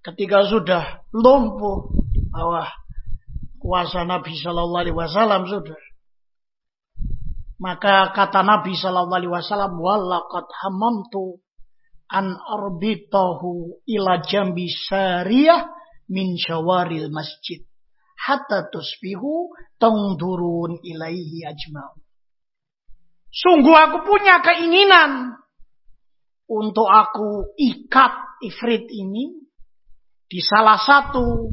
Ketika sudah lumpuh bawah kuasa Nabi Shallallahu Alaihi Wasallam sudah maka kata Nabi Shallallahu Alaihi Wasallam, "Walaqad hamamtu an orbitahu ila jambi syariah min syawaril masjid hatta tusbihu tangdurun ilaihi ajma'u." Sungguh aku punya keinginan untuk aku ikat ifrit ini di salah satu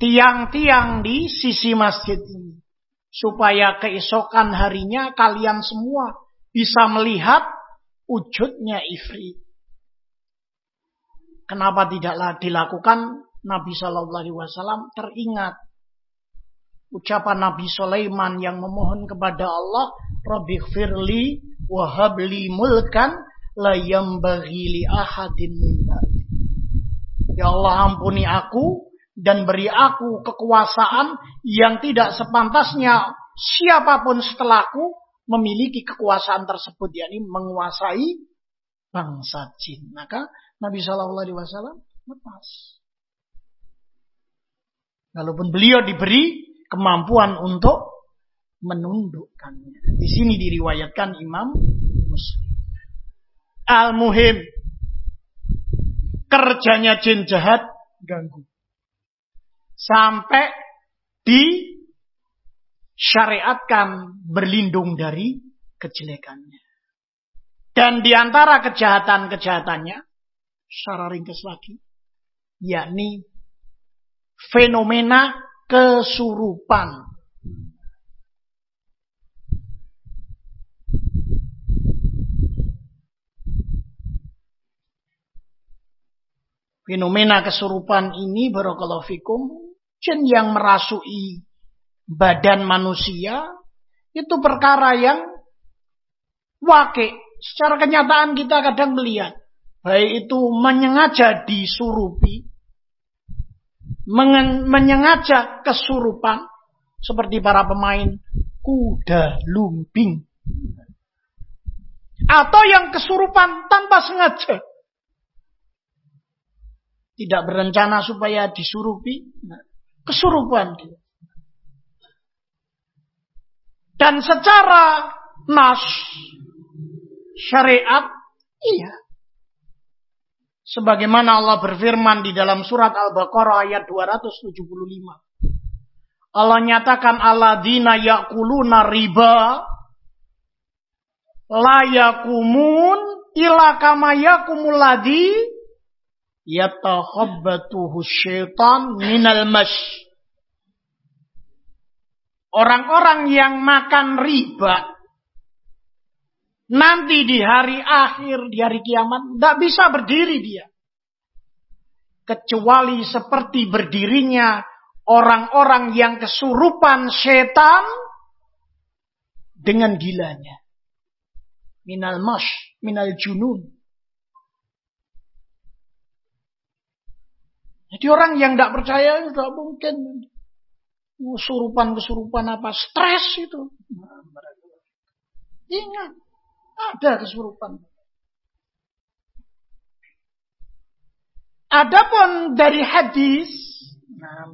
tiang-tiang di sisi masjid ini supaya keesokan harinya kalian semua bisa melihat wujudnya ifrit. Kenapa tidaklah dilakukan? Nabi Shallallahu Alaihi Wasallam teringat ucapan Nabi Sulaiman yang memohon kepada Allah, Rabbi firli wahabli mulkan layam bagi ahadin Ya Allah ampuni aku dan beri aku kekuasaan yang tidak sepantasnya siapa pun setelahku memiliki kekuasaan tersebut yakni menguasai bangsa jin. Maka Nabi Shallallahu Alaihi Wasallam lepas. Walaupun beliau diberi kemampuan untuk menundukkannya. Di sini diriwayatkan Imam Muslim. Al-Muhim kerjanya jin jahat ganggu. Sampai di syariatkan berlindung dari kejelekannya. Dan di antara kejahatan-kejahatannya, secara ringkas lagi, yakni fenomena kesurupan. Fenomena kesurupan ini barakallahu fikum jin yang merasui badan manusia itu perkara yang wakil. Secara kenyataan kita kadang melihat baik itu menyengaja disurupi, menyengaja kesurupan seperti para pemain kuda lumping atau yang kesurupan tanpa sengaja tidak berencana supaya disurupi, nah, kesurupan dia. Dan secara nas syariat, iya. Sebagaimana Allah berfirman di dalam surat Al-Baqarah ayat 275. Allah nyatakan alladzina yakuluna riba la yakumun ila kama yakumul ladzi yatakhabbatuhu syaitan minal mash. Orang-orang yang makan riba nanti di hari akhir, di hari kiamat, tidak bisa berdiri dia. Kecuali seperti berdirinya orang-orang yang kesurupan setan dengan gilanya. Minal mash, minal junun. Jadi orang yang tidak percaya tidak mungkin kesurupan-kesurupan apa stres itu. Ingat, ada kesurupan. Adapun dari hadis, nah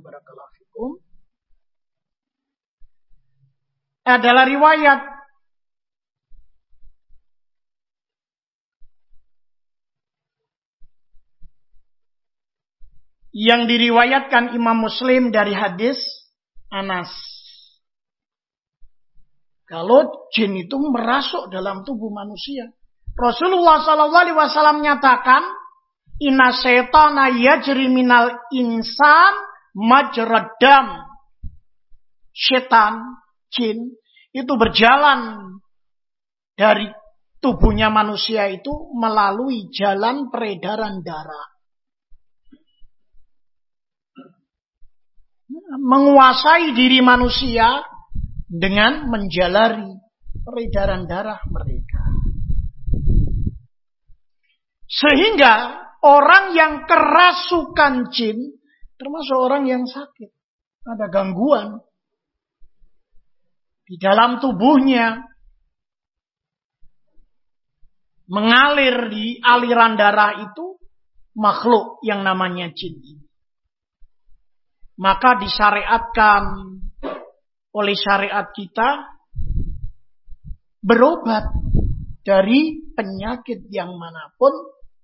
adalah riwayat yang diriwayatkan Imam Muslim dari hadis Anas. Kalau jin itu merasuk dalam tubuh manusia. Rasulullah Sallallahu Alaihi Wasallam nyatakan, Inna setana yajri minal insan majradam. Setan, jin, itu berjalan dari tubuhnya manusia itu melalui jalan peredaran darah. Menguasai diri manusia dengan menjalari peredaran darah mereka. Sehingga orang yang kerasukan jin termasuk orang yang sakit, ada gangguan di dalam tubuhnya mengalir di aliran darah itu makhluk yang namanya jin maka disyariatkan oleh syariat kita berobat dari penyakit yang mana pun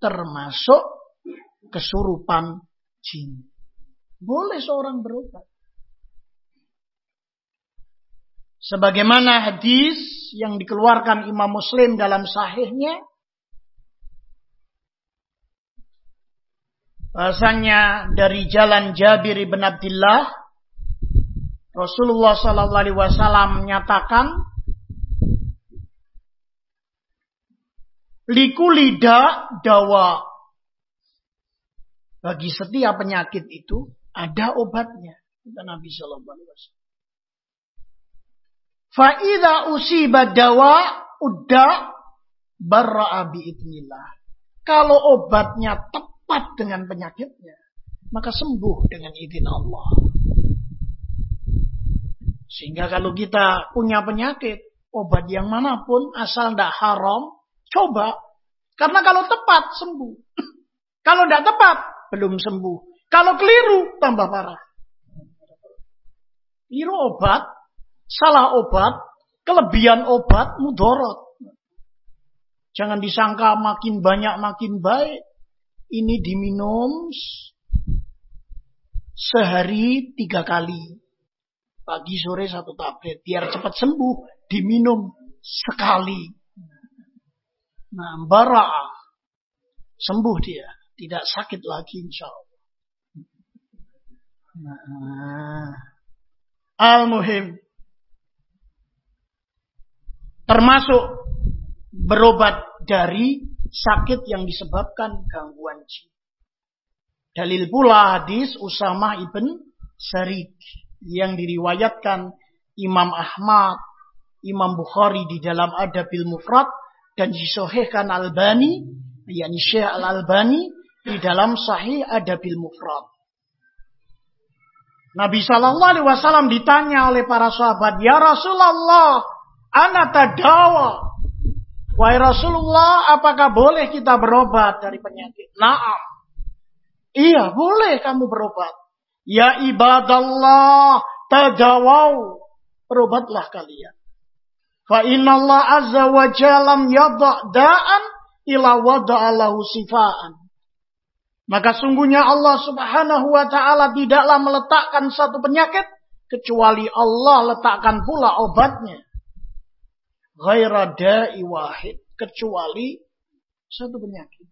termasuk kesurupan jin. Boleh seorang berobat. Sebagaimana hadis yang dikeluarkan Imam Muslim dalam sahihnya Bahasanya dari jalan Jabir bin Abdullah Rasulullah Sallallahu Alaihi Wasallam menyatakan likulida dawa bagi setiap penyakit itu ada obatnya kata Nabi Sallallahu Alaihi Wasallam. Faida usiba dawa udda barra'a biidnillah. Kalau obatnya tepat dengan penyakitnya, maka sembuh dengan izin Allah. Sehingga kalau kita punya penyakit, obat yang mana pun asal tidak haram, coba. Karena kalau tepat sembuh. Kalau tidak tepat belum sembuh. Kalau keliru tambah parah. Keliru obat, salah obat, kelebihan obat mudorot. Jangan disangka makin banyak makin baik. Ini diminum sehari tiga kali. Pagi sore satu tablet. Biar cepat sembuh. Diminum sekali. Nah, bara sembuh dia. Tidak sakit lagi insya Allah. Nah, Al-Muhim. Termasuk berobat dari sakit yang disebabkan gangguan jin. Dalil pula hadis Usamah ibn Sarik yang diriwayatkan Imam Ahmad, Imam Bukhari di dalam Adabil Mufrad dan disohhkan Albani, yakni Syekh Al-Albani di dalam Sahih Adabil Mufrad. Nabi Shallallahu Alaihi Wasallam ditanya oleh para sahabat, Ya Rasulullah, anak tadawa, Wahai Rasulullah, apakah boleh kita berobat dari penyakit? Naam. Iya, boleh kamu berobat. Ya ibadallah, tajawau. Berobatlah kalian. Fa Allah azza wa jalam yada' da'an ila wada'alahu sifaan. Maka sungguhnya Allah subhanahu wa ta'ala tidaklah meletakkan satu penyakit. Kecuali Allah letakkan pula obatnya ghaira da'i wahid kecuali satu penyakit.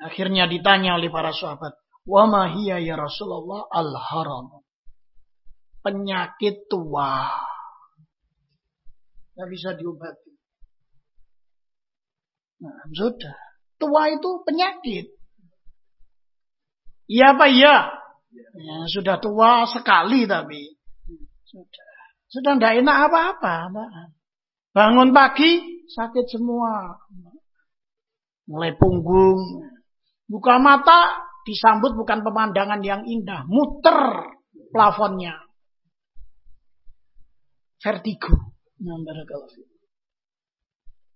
Akhirnya ditanya oleh para sahabat, "Wa ma hiya ya Rasulullah?" Al-haram. Penyakit tua. Tidak bisa diobati. Nah, sudah. Tua itu penyakit. Iya apa iya? Ya, sudah tua sekali tapi. Sudah. Sudah tidak enak apa-apa. Bangun pagi, sakit semua. Mulai punggung. Buka mata, disambut bukan pemandangan yang indah. Muter plafonnya. Vertigo.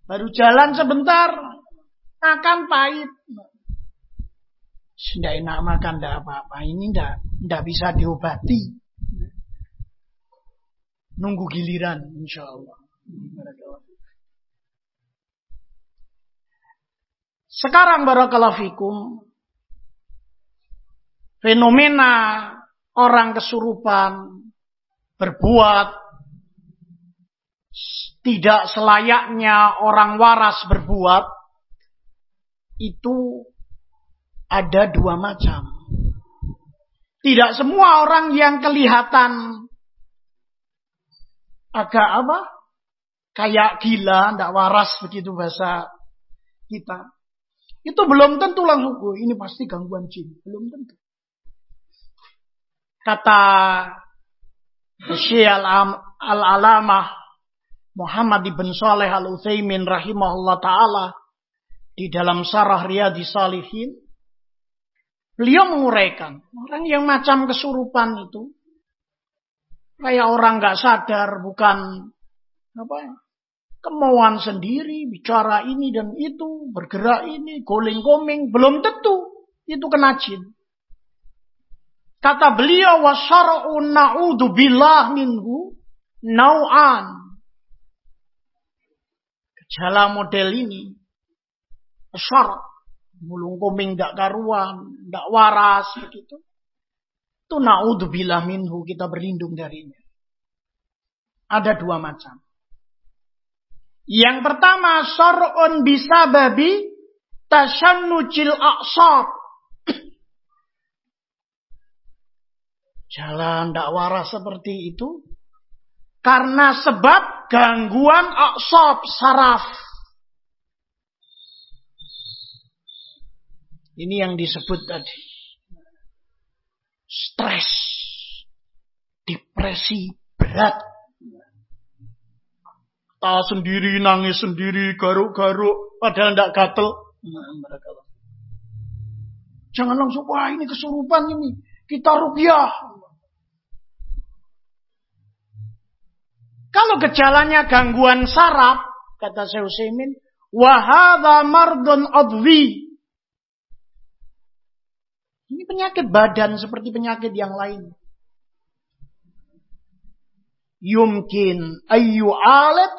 Baru jalan sebentar, makan pahit. Tidak enak makan, tidak apa-apa. Ini tidak bisa diobati. Nunggu giliran insya Allah. Sekarang barakallahu fikum fenomena orang kesurupan berbuat tidak selayaknya orang waras berbuat itu ada dua macam. Tidak semua orang yang kelihatan agak apa? Kayak gila, tidak waras begitu bahasa kita. Itu belum tentu langsung, oh, ini pasti gangguan jin. Belum tentu. Kata Syekh Al-Alamah Muhammad ibn Saleh Al-Utsaimin rahimahullah taala di dalam Sarah Riyadi Salihin beliau menguraikan orang yang macam kesurupan itu Kayak orang nggak sadar, bukan apa kemauan sendiri, bicara ini dan itu, bergerak ini, goling koming, belum tentu itu kena jin. Kata beliau wasyar'u na'udhu billah minhu nau'an. Gejala model ini syar mulung koming gak karuan, gak waras begitu. Itu na'udzubillah minhu, kita berlindung darinya. Ada dua macam. Yang pertama, sor'un bisa babi tasyannujil aqsab. Jalan tidak waras seperti itu. Karena sebab gangguan aksop saraf. Ini yang disebut tadi. Stres. Depresi berat. Tak sendiri, nangis sendiri, garuk-garuk. Padahal tidak gatel. Jangan langsung, wah ini kesurupan ini. Kita rupiah. Kalau gejalanya gangguan saraf, kata Syekh Utsaimin, wahada mardun adwi. Ini penyakit badan seperti penyakit yang lain. Yumkin ayu alaj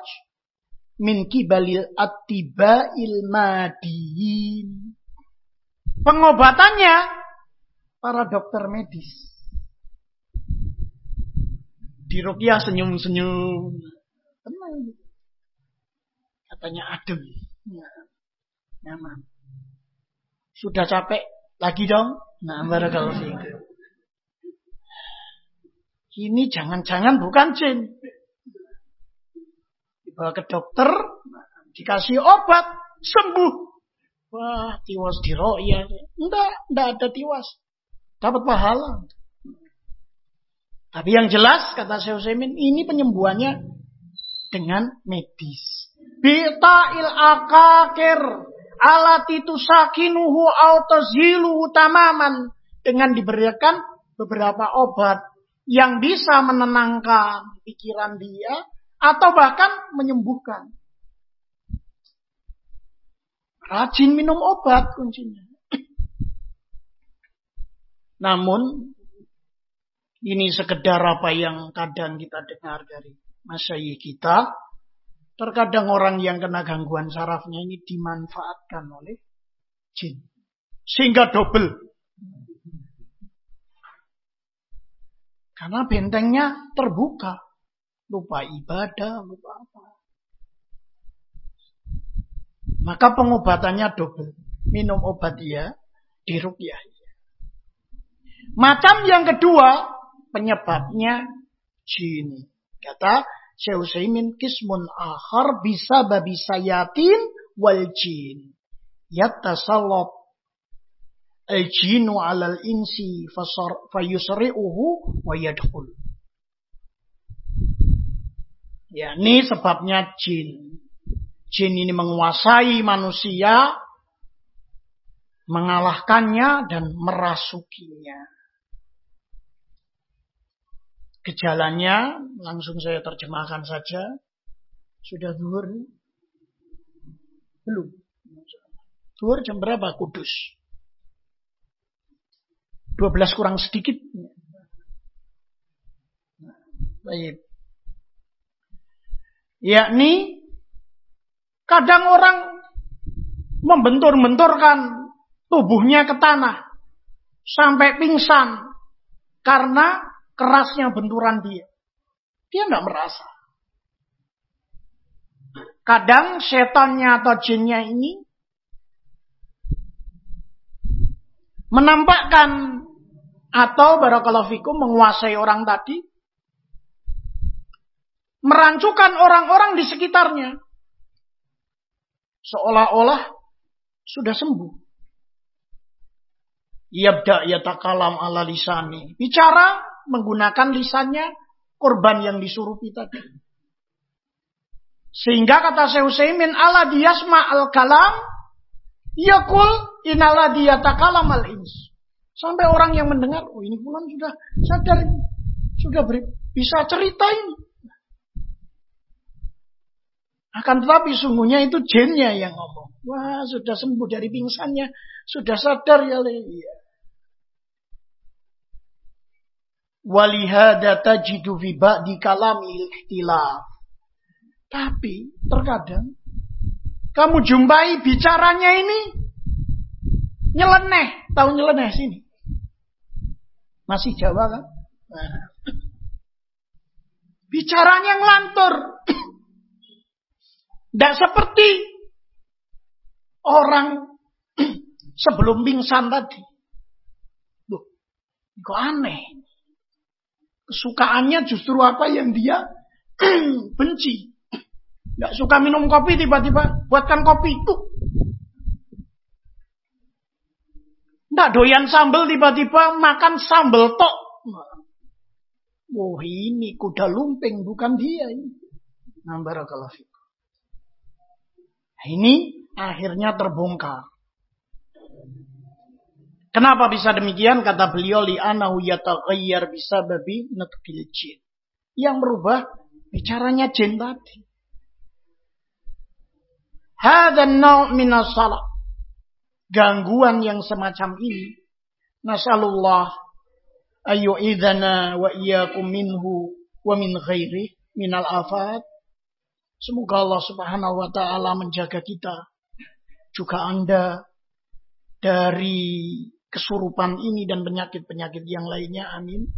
min kibalil attiba'il madiyin. Pengobatannya para dokter medis di Rukiah senyum-senyum. Tenang. Katanya adem. Ya. Nyaman. Sudah capek? Lagi dong? Nah, barakallahu fiikum. Ini jangan-jangan bukan jin. Dibawa ke dokter, dikasih obat, sembuh. Wah, tiwas di ya. Enggak, enggak ada tiwas. Dapat pahala. Tapi yang jelas kata Syekh Utsaimin ini penyembuhannya dengan medis. Bita'il akakir alati tusakinuhu autozilu tamaman dengan diberikan beberapa obat yang bisa menenangkan pikiran dia atau bahkan menyembuhkan. Rajin minum obat kuncinya. Namun ini sekedar apa yang kadang kita dengar dari masyayi kita. Terkadang orang yang kena gangguan sarafnya ini dimanfaatkan oleh jin. Sehingga double. Karena bentengnya terbuka. Lupa ibadah, lupa apa. Maka pengobatannya double. Minum obat dia, dirukyah. Macam yang kedua, penyebabnya jin. Kata Syekh Utsaimin kismun akhar bisa babi sayatin wal jin. Yatasallab al-jinu alal insi fayusri'uhu wa yadkhul. Ya, ini sebabnya jin. Jin ini menguasai manusia, mengalahkannya dan merasukinya. Gejalanya langsung saya terjemahkan saja. Sudah duhur? Belum. Duhur jam berapa kudus? 12 kurang sedikit. Baik. Yakni kadang orang membentur-benturkan tubuhnya ke tanah sampai pingsan karena kerasnya benturan dia. Dia tidak merasa. Kadang setannya atau jinnya ini menampakkan atau barakallahu fikum menguasai orang tadi merancukan orang-orang di sekitarnya seolah-olah sudah sembuh. Yabda yatakalam ala lisani. Bicara menggunakan lisannya korban yang disuruh kita. Sehingga kata Syekh Utsaimin ala diyasma al kalam yakul inala diyatakalam al ins. Sampai orang yang mendengar, oh ini pulang sudah sadar, sudah beri, bisa cerita ini. Akan tetapi sungguhnya itu jinnya yang ngomong. Wah sudah sembuh dari pingsannya, sudah sadar ya. Iya. Walihada tajidu fi ba'di kalamil ikhtilaf. Tapi terkadang kamu jumpai bicaranya ini nyeleneh. Tahu nyeleneh sini? Masih Jawa kan? Nah. Bicaranya ngelantur. Tidak seperti orang sebelum pingsan tadi. Loh, kok aneh. Kesukaannya justru apa yang dia benci. Tidak suka minum kopi tiba-tiba buatkan kopi. Tuh. Tidak doyan sambal tiba-tiba makan sambal tok. Oh ini kuda lumping bukan dia ini. Nah barakallahu Ini akhirnya terbongkar. Kenapa bisa demikian? Kata beliau li'anahu yataghayyar bisa babi natqil jin. Yang berubah bicaranya jin tadi. Hadha minas salah. Gangguan yang semacam ini. Nasalullah ayu idana wa iyyakum minhu wa min ghairi minal afat. Semoga Allah Subhanahu wa taala menjaga kita juga Anda dari kesurupan ini dan penyakit-penyakit yang lainnya. Amin.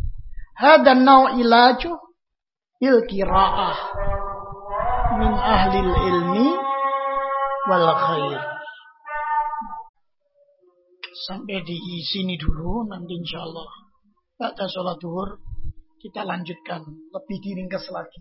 Hada naw ilaju bil qiraah min ahli ilmi wal khair. Sampai di sini dulu nanti insyaallah pada sholat duhur kita lanjutkan lebih diringkas lagi.